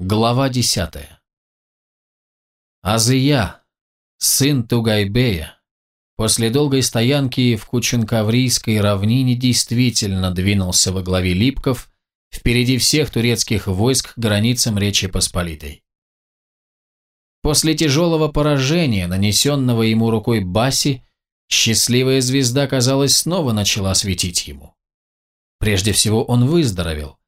Глава 10. Азия, сын Тугайбея, после долгой стоянки в Кучункаврийской равнине действительно двинулся во главе Липков впереди всех турецких войск к границам Речи Посполитой. После тяжелого поражения, нанесенного ему рукой Баси, счастливая звезда, казалось, снова начала светить ему. Прежде всего он выздоровел.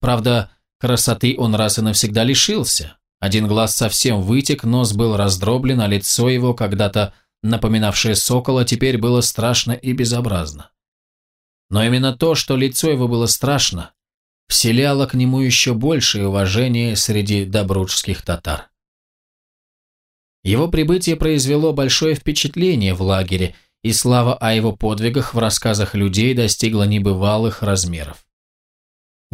Правда, Красоты он раз и навсегда лишился. Один глаз совсем вытек, нос был раздроблен, а лицо его, когда-то напоминавшее сокола, теперь было страшно и безобразно. Но именно то, что лицо его было страшно, вселяло к нему еще большее уважение среди добруджских татар. Его прибытие произвело большое впечатление в лагере, и слава о его подвигах в рассказах людей достигла небывалых размеров.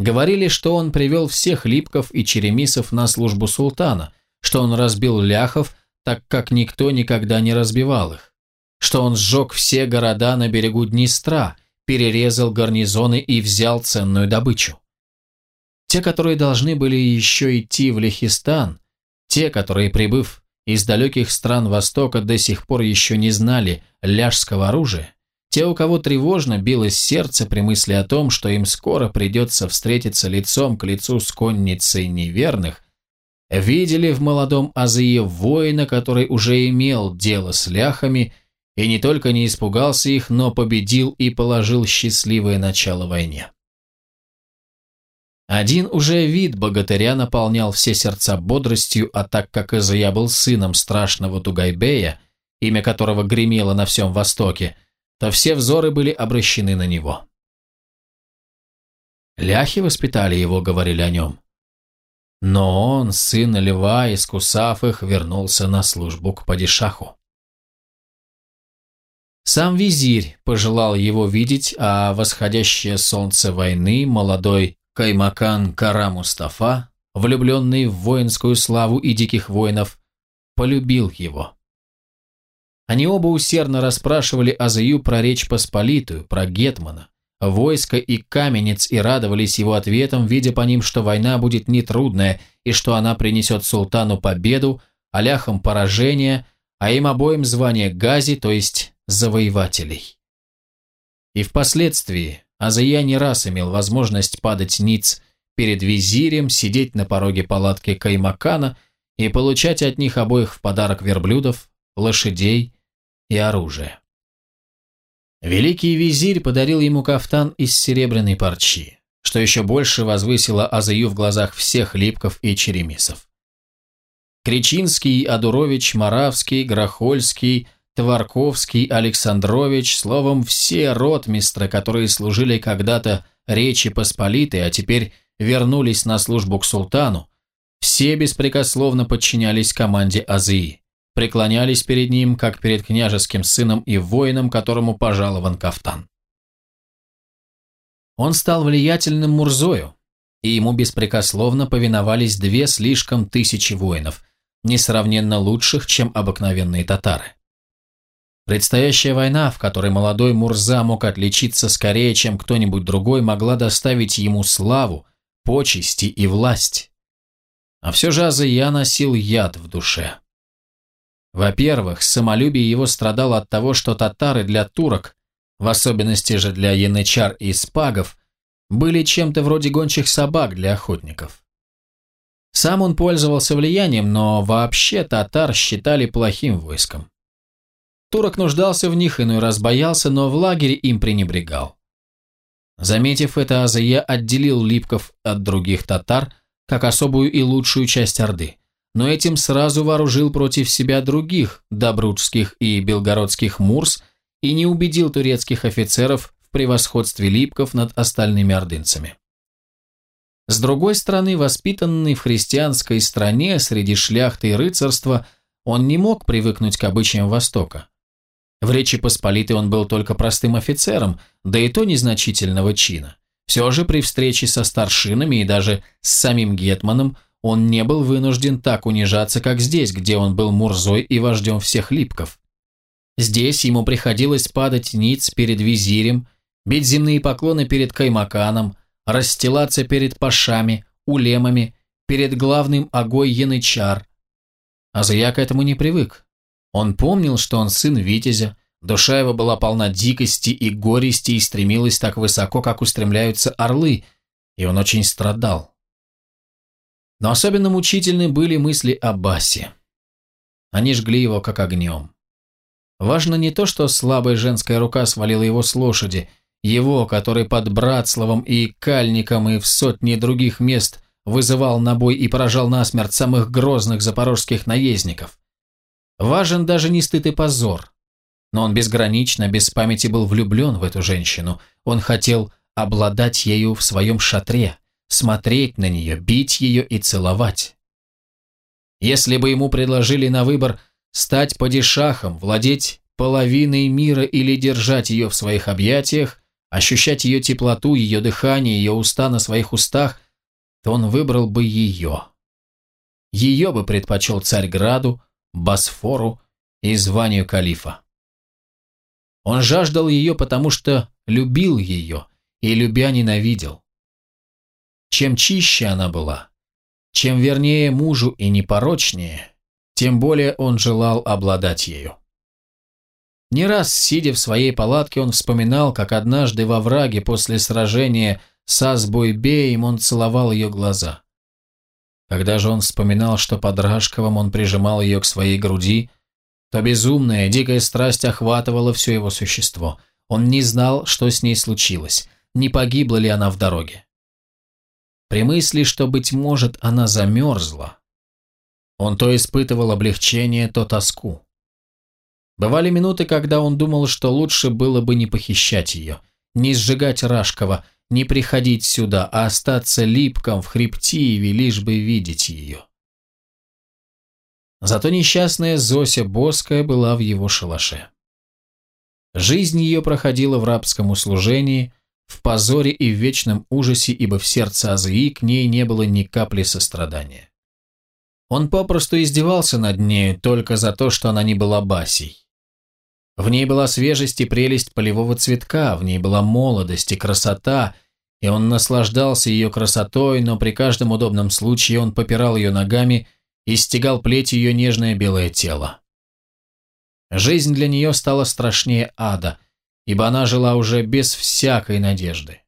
Говорили, что он привел всех липков и черемисов на службу султана, что он разбил ляхов, так как никто никогда не разбивал их, что он сжег все города на берегу Днестра, перерезал гарнизоны и взял ценную добычу. Те, которые должны были еще идти в Лехистан, те, которые, прибыв из далеких стран Востока, до сих пор еще не знали ляжского оружия, те, у кого тревожно билось сердце при мысли о том, что им скоро придется встретиться лицом к лицу с конницей неверных, видели в молодом Азие воина, который уже имел дело с ляхами и не только не испугался их, но победил и положил счастливое начало войне. Один уже вид богатыря наполнял все сердца бодростью, а так как Изая был сыном страшного Тугайбея, имя которого гремело на всем Востоке, то все взоры были обращены на него. Ляхи воспитали его, говорили о нем. Но он, сын льва, искусав их, вернулся на службу к падишаху. Сам визирь пожелал его видеть, а восходящее солнце войны, молодой Каймакан Кара Мустафа, влюбленный в воинскую славу и диких воинов, полюбил его. Они оба усердно расспрашивали Азию про Речь Посполитую, про Гетмана, войско и каменец и радовались его ответам, видя по ним, что война будет нетрудная и что она принесет султану победу, аляхам поражение, а им обоим звание гази, то есть завоевателей. И впоследствии Азия не раз имел возможность падать ниц перед визирем, сидеть на пороге палатки Каймакана и получать от них обоих в подарок верблюдов, лошадей и оружие. Великий визирь подарил ему кафтан из серебряной парчи, что еще больше возвысило Азаю в глазах всех липков и черемисов. Кричинский, Адурович, Моравский, Грохольский, Тварковский, Александрович, словом, все ротмистры, которые служили когда-то Речи Посполитой, а теперь вернулись на службу к султану, все беспрекословно подчинялись команде Азии преклонялись перед ним, как перед княжеским сыном и воином, которому пожалован кафтан. Он стал влиятельным Мурзою, и ему беспрекословно повиновались две слишком тысячи воинов, несравненно лучших, чем обыкновенные татары. Предстоящая война, в которой молодой Мурза мог отличиться скорее, чем кто-нибудь другой, могла доставить ему славу, почести и власть. А все же Азия носил яд в душе. Во-первых, самолюбие его страдало от того, что татары для турок, в особенности же для янычар и спагов, были чем-то вроде гончих собак для охотников. Сам он пользовался влиянием, но вообще татар считали плохим войском. Турок нуждался в них, иной раз боялся, но в лагере им пренебрегал. Заметив это, Азия отделил липков от других татар, как особую и лучшую часть Орды но этим сразу вооружил против себя других добруджских и белгородских мурс и не убедил турецких офицеров в превосходстве липков над остальными ордынцами. С другой стороны, воспитанный в христианской стране среди шляхты и рыцарства, он не мог привыкнуть к обычаям Востока. В Речи Посполитой он был только простым офицером, да и то незначительного чина. Все же при встрече со старшинами и даже с самим Гетманом он не был вынужден так унижаться, как здесь, где он был Мурзой и вождем всех липков. Здесь ему приходилось падать ниц перед визирем, бить земные поклоны перед каймаканом, расстилаться перед пашами, улемами, перед главным огой янычар. Азия к этому не привык. Он помнил, что он сын Витязя, душа его была полна дикости и горести и стремилась так высоко, как устремляются орлы, и он очень страдал. Но особенно мучительны были мысли о Басе. Они жгли его как огнем. Важно не то, что слабая женская рука свалила его с лошади, его, который под Братславом и Кальником и в сотни других мест вызывал на бой и поражал насмерть самых грозных запорожских наездников. Важен даже не стыд и позор. Но он безгранично, без памяти был влюблен в эту женщину. Он хотел обладать ею в своем шатре, смотреть на нее, бить ее и целовать. Если бы ему предложили на выбор – стать падишахом, владеть половиной мира или держать ее в своих объятиях, ощущать ее теплоту, ее дыхание, ее уста на своих устах, то он выбрал бы ее. Ее бы предпочел Царьграду, Босфору и званию калифа. Он жаждал ее, потому что любил ее и, любя, ненавидел. Чем чище она была, чем вернее мужу и непорочнее, тем более он желал обладать ею. Не раз, сидя в своей палатке, он вспоминал, как однажды во враге после сражения с Асбойбеем он целовал ее глаза. Когда же он вспоминал, что под Рашковым он прижимал ее к своей груди, то безумная, дикая страсть охватывала все его существо. Он не знал, что с ней случилось, не погибла ли она в дороге. При мысли, что, быть может, она замерзла, он то испытывал облегчение, то тоску. Бывали минуты, когда он думал, что лучше было бы не похищать ее, не сжигать Рашкова, не приходить сюда, а остаться липком в Хребтиеве, лишь бы видеть ее. Зато несчастная Зося Боская была в его шалаше. Жизнь ее проходила в рабском услужении, в позоре и в вечном ужасе, ибо в сердце Азии к ней не было ни капли сострадания. Он попросту издевался над нею только за то, что она не была Басей. В ней была свежесть и прелесть полевого цветка, в ней была молодость и красота, и он наслаждался ее красотой, но при каждом удобном случае он попирал ее ногами и стегал плеть ее нежное белое тело. Жизнь для нее стала страшнее ада, ибо она жила уже без всякой надежды.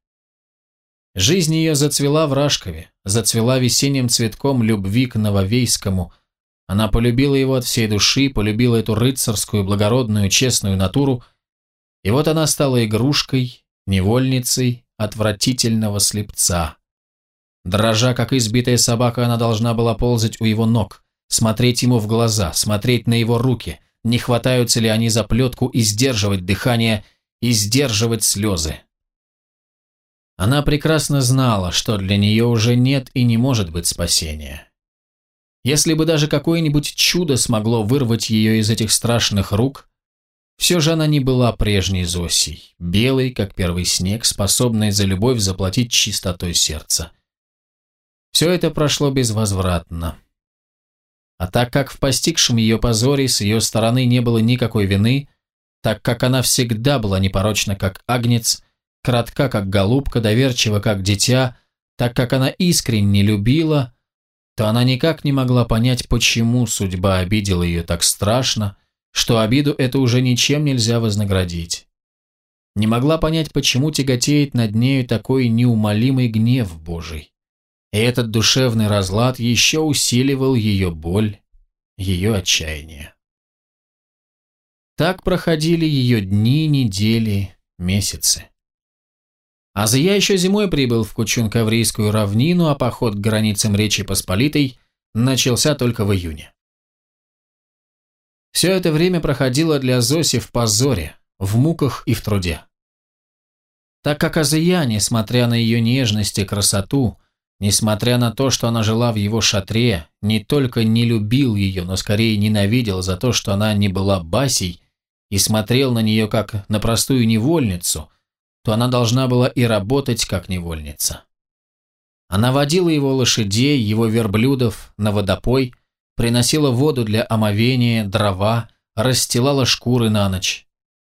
Жизнь ее зацвела в Рашкове, зацвела весенним цветком любви к Нововейскому. Она полюбила его от всей души, полюбила эту рыцарскую, благородную, честную натуру, и вот она стала игрушкой, невольницей отвратительного слепца. Дрожа, как избитая собака, она должна была ползать у его ног, смотреть ему в глаза, смотреть на его руки, не хватаются ли они за плетку и сдерживать дыхание, и сдерживать слезы. Она прекрасно знала, что для нее уже нет и не может быть спасения. Если бы даже какое-нибудь чудо смогло вырвать ее из этих страшных рук, все же она не была прежней Зосей, белой, как первый снег, способной за любовь заплатить чистотой сердца. Все это прошло безвозвратно. А так как в постигшем ее позоре с ее стороны не было никакой вины, так как она всегда была непорочна, как агнец, кратка, как голубка, доверчива, как дитя, так как она искренне любила, то она никак не могла понять, почему судьба обидела ее так страшно, что обиду это уже ничем нельзя вознаградить. Не могла понять, почему тяготеет над нею такой неумолимый гнев Божий. И этот душевный разлад еще усиливал ее боль, ее отчаяние. Так проходили ее дни, недели, месяцы. Азия еще зимой прибыл в Кучункаврийскую равнину, а поход к границам Речи Посполитой начался только в июне. Все это время проходило для Зоси в позоре, в муках и в труде. Так как Азия, несмотря на ее нежность и красоту, несмотря на то, что она жила в его шатре, не только не любил ее, но скорее ненавидел за то, что она не была басей, и смотрел на нее как на простую невольницу – то она должна была и работать как невольница. Она водила его лошадей, его верблюдов на водопой, приносила воду для омовения, дрова, расстилала шкуры на ночь.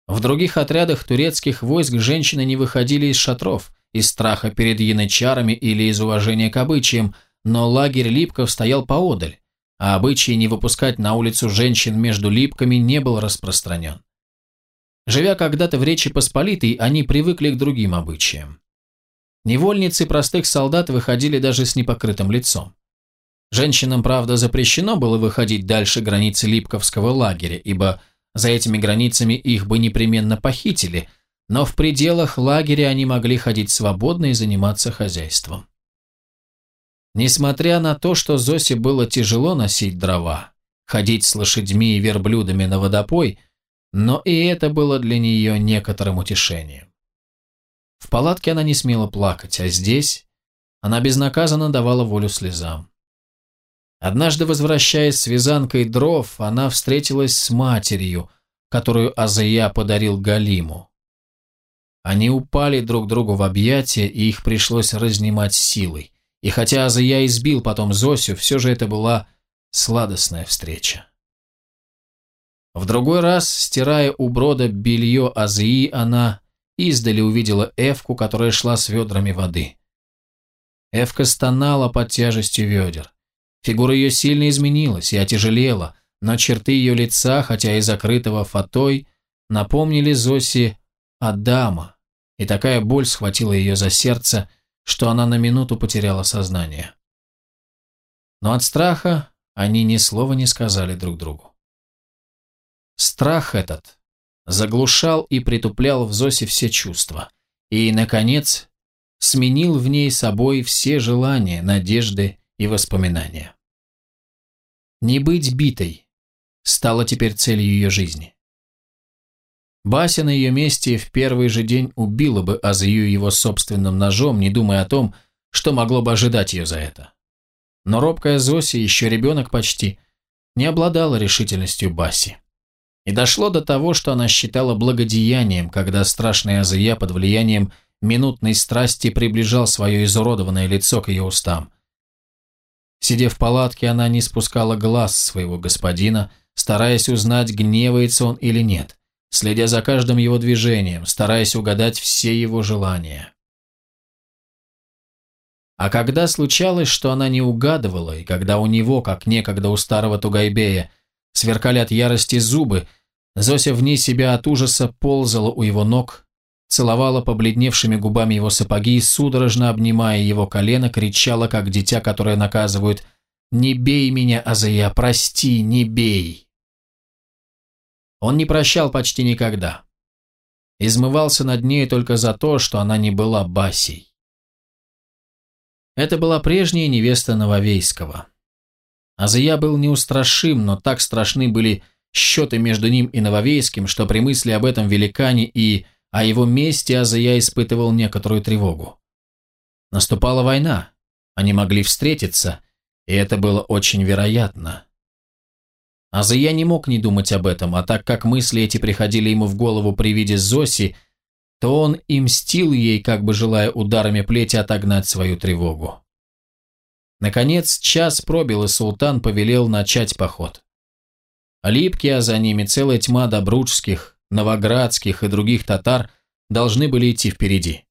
В других отрядах турецких войск женщины не выходили из шатров, из страха перед янычарами или из уважения к обычаям, но лагерь липков стоял поодаль, а обычай не выпускать на улицу женщин между липками не был распространен. Живя когда-то в Речи Посполитой, они привыкли к другим обычаям. Невольницы простых солдат выходили даже с непокрытым лицом. Женщинам, правда, запрещено было выходить дальше границы Липковского лагеря, ибо за этими границами их бы непременно похитили, но в пределах лагеря они могли ходить свободно и заниматься хозяйством. Несмотря на то, что Зосе было тяжело носить дрова, ходить с лошадьми и верблюдами на водопой, но и это было для нее некоторым утешением. В палатке она не смела плакать, а здесь она безнаказанно давала волю слезам. Однажды, возвращаясь с вязанкой дров, она встретилась с матерью, которую Азия подарил Галиму. Они упали друг другу в объятия, и их пришлось разнимать силой. И хотя Азия избил потом Зосю, все же это была сладостная встреча. В другой раз, стирая у брода белье Азии, она издали увидела Эвку, которая шла с ведрами воды. Эвка стонала под тяжестью ведер. Фигура ее сильно изменилась и отяжелела, но черты ее лица, хотя и закрытого фатой, напомнили Зосе Адама, и такая боль схватила ее за сердце, что она на минуту потеряла сознание. Но от страха они ни слова не сказали друг другу. Страх этот заглушал и притуплял в Зосе все чувства, и, наконец, сменил в ней собой все желания, надежды и воспоминания. Не быть битой стало теперь целью ее жизни. Бася на ее месте в первый же день убила бы Азию его собственным ножом, не думая о том, что могло бы ожидать ее за это. Но робкая Зося, еще ребенок почти, не обладала решительностью Баси. И дошло до того, что она считала благодеянием, когда страшный Азия под влиянием минутной страсти приближал свое изуродованное лицо к ее устам. Сидя в палатке, она не спускала глаз своего господина, стараясь узнать, гневается он или нет следя за каждым его движением, стараясь угадать все его желания. А когда случалось, что она не угадывала, и когда у него, как некогда у старого Тугайбея, сверкали от ярости зубы, Зося вне себя от ужаса ползала у его ног, целовала побледневшими губами его сапоги судорожно обнимая его колено, кричала, как дитя, которое наказывают «Не бей меня, Азая, прости, не бей!» Он не прощал почти никогда. Измывался над ней только за то, что она не была Басей. Это была прежняя невеста Нововейского. Азия был неустрашим, но так страшны были счеты между ним и Нововейским, что при мысли об этом великане и о его месте Азия испытывал некоторую тревогу. Наступала война, они могли встретиться, и это было очень вероятно. Азия не мог не думать об этом, а так как мысли эти приходили ему в голову при виде Зоси, то он и мстил ей, как бы желая ударами плети отогнать свою тревогу. Наконец, час пробил, и султан повелел начать поход. Липки, а за ними целая тьма добруджских, новоградских и других татар должны были идти впереди.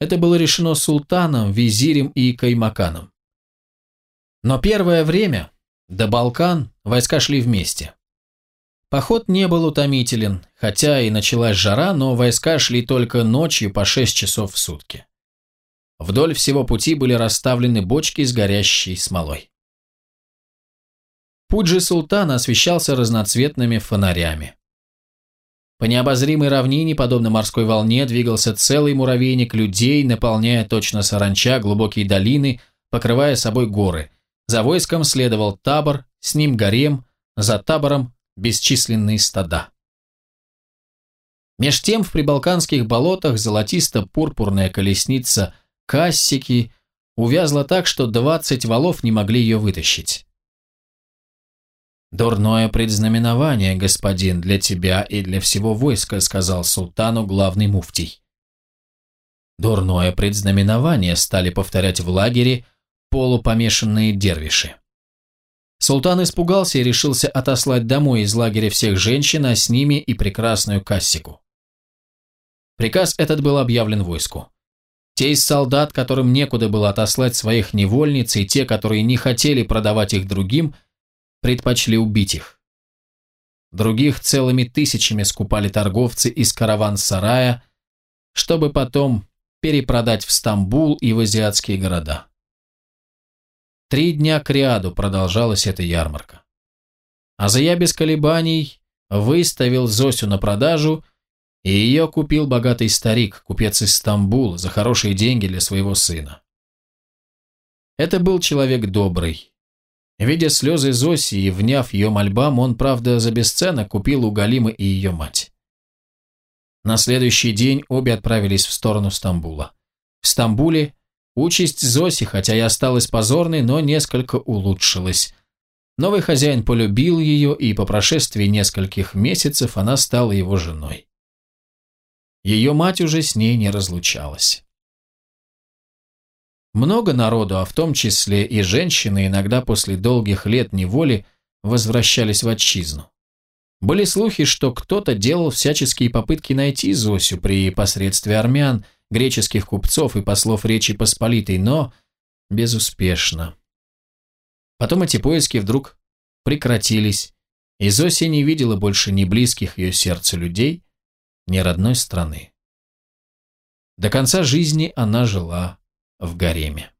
Это было решено султаном, визирем и каймаканом. Но первое время до Балкан войска шли вместе. Поход не был утомителен, хотя и началась жара, но войска шли только ночью по 6 часов в сутки. Вдоль всего пути были расставлены бочки с горящей смолой. Путь же султана освещался разноцветными фонарями. По необозримой равнине, подобно морской волне, двигался целый муравейник людей, наполняя точно саранча глубокие долины, покрывая собой горы, за войском следовал табор, с ним гарем, за табором бесчисленные стада. Меж тем в прибалканских болотах золотисто-пурпурная колесница Кассики увязла так, что двадцать валов не могли ее вытащить. «Дурное предзнаменование, господин, для тебя и для всего войска», сказал султану главный муфтий. Дурное предзнаменование стали повторять в лагере полупомешанные дервиши. Султан испугался и решился отослать домой из лагеря всех женщин, а с ними и прекрасную Кассику. Приказ этот был объявлен войску. Те из солдат, которым некуда было отослать своих невольниц, и те, которые не хотели продавать их другим, предпочли убить их. Других целыми тысячами скупали торговцы из караван-сарая, чтобы потом перепродать в Стамбул и в азиатские города. Три дня к ряду продолжалась эта ярмарка. А я без колебаний выставил Зосю на продажу, и ее купил богатый старик, купец из Стамбула, за хорошие деньги для своего сына. Это был человек добрый. Видя слезы Зоси и вняв ее мольбам, он, правда, за бесценок купил у Галимы и ее мать. На следующий день обе отправились в сторону Стамбула. В Стамбуле участь Зоси, хотя и осталась позорной, но несколько улучшилась. Новый хозяин полюбил ее, и по прошествии нескольких месяцев она стала его женой. Ее мать уже с ней не разлучалась. Много народу, а в том числе и женщины, иногда после долгих лет неволи возвращались в отчизну. Были слухи, что кто-то делал всяческие попытки найти Зосю при посредстве армян, греческих купцов и послов Речи Посполитой, но безуспешно. Потом эти поиски вдруг прекратились, и Зося не видела больше ни близких ее сердцу людей, ни родной страны. До конца жизни она жила в гареме.